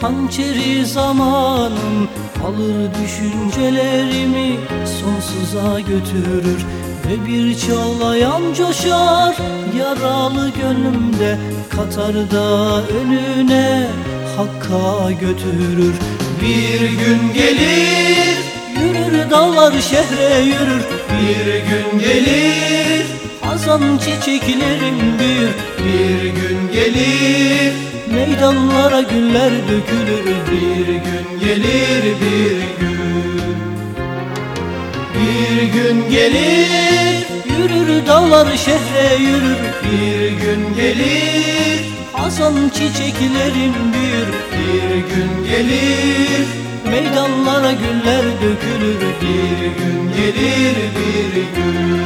Hançeri zamanım. Alır düşüncelerimi sonsuza götürür. Ve bir çağlayan coşar yaralı gönlümde Katar da önüne hakka götürür. Bir gün gelir yürür dağlar şehre yürür. Bir gün gelir hazan çiçeklerim büyür. Bir gün gelir Meydanlara güller dökülür bir gün gelir bir gün. Bir gün gelir yürür dağlar şehre yürür Bir gün gelir. Hazan çiçeklerim büyür Bir gün gelir. Meydanlara güller dökülür Bir gün gelir bir gün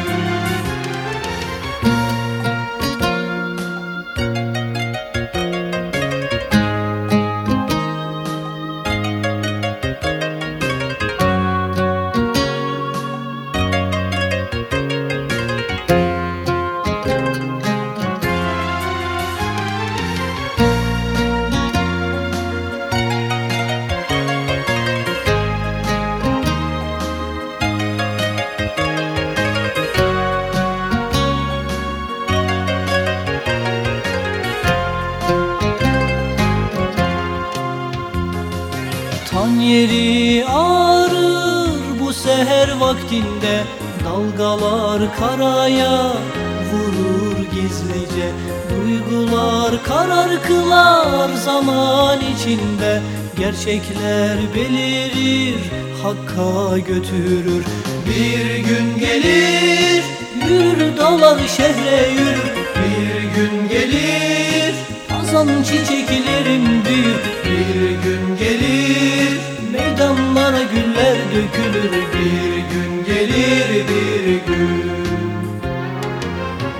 yeri ağrır bu seher vaktinde. Dalgalar karaya vurur gizlice. Duygular karar kılar zaman içinde. Gerçekler belirir hakka götürür. Bir gün gelir yürür dağlar şehre yürür. Bir gün gelir hazan çiçeklerim büyür Bir gün gelir meydanlara güller dökülür Bir gün gelir bir gün.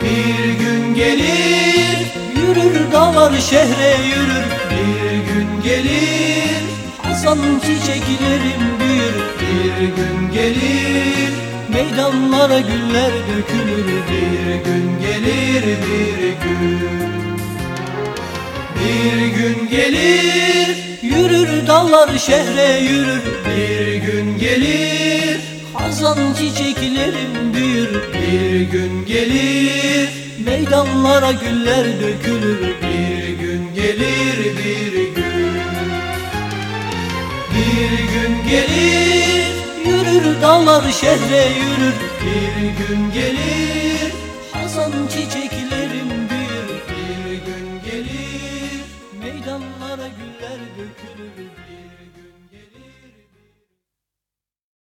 Bir gün gelir yürür dağlar şehre yürür Bir gün gelir hazan çiçeklerim büyür. Bir gün gelir meydanlara güller dökülür Bir gün gelir bir gün. Bir gün gelir Yürür dağlar şehre yürür Bir gün gelir. Hazan çiçeklerim büyür Bir gün gelir. Meydanlara güller dökülür Bir gün gelir bir gün. Bir gün gelir Yürür dağlar şehre yürür Bir gün gelir